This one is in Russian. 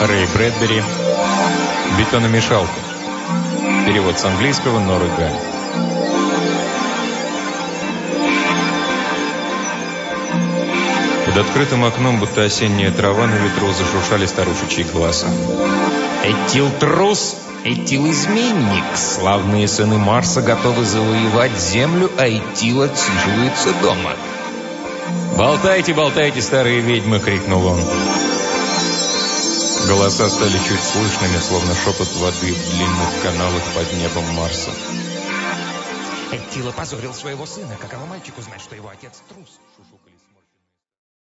Рэй Брэдбери. Бетономешалка. Перевод с английского Норы Галь. Под открытым окном, будто осенняя трава, на ветру зашуршали старушечьи голоса. «Этил трус! Этил изменник! Славные сыны Марса готовы завоевать Землю, а Этил отсиживается дома!» «Болтайте, болтайте, старые ведьмы!» — крикнул он. Голоса стали чуть слышными, словно шепот воды в длинных каналах под небом Марса. Этил опозорил своего сына. Каково мальчику знать, что его отец трус?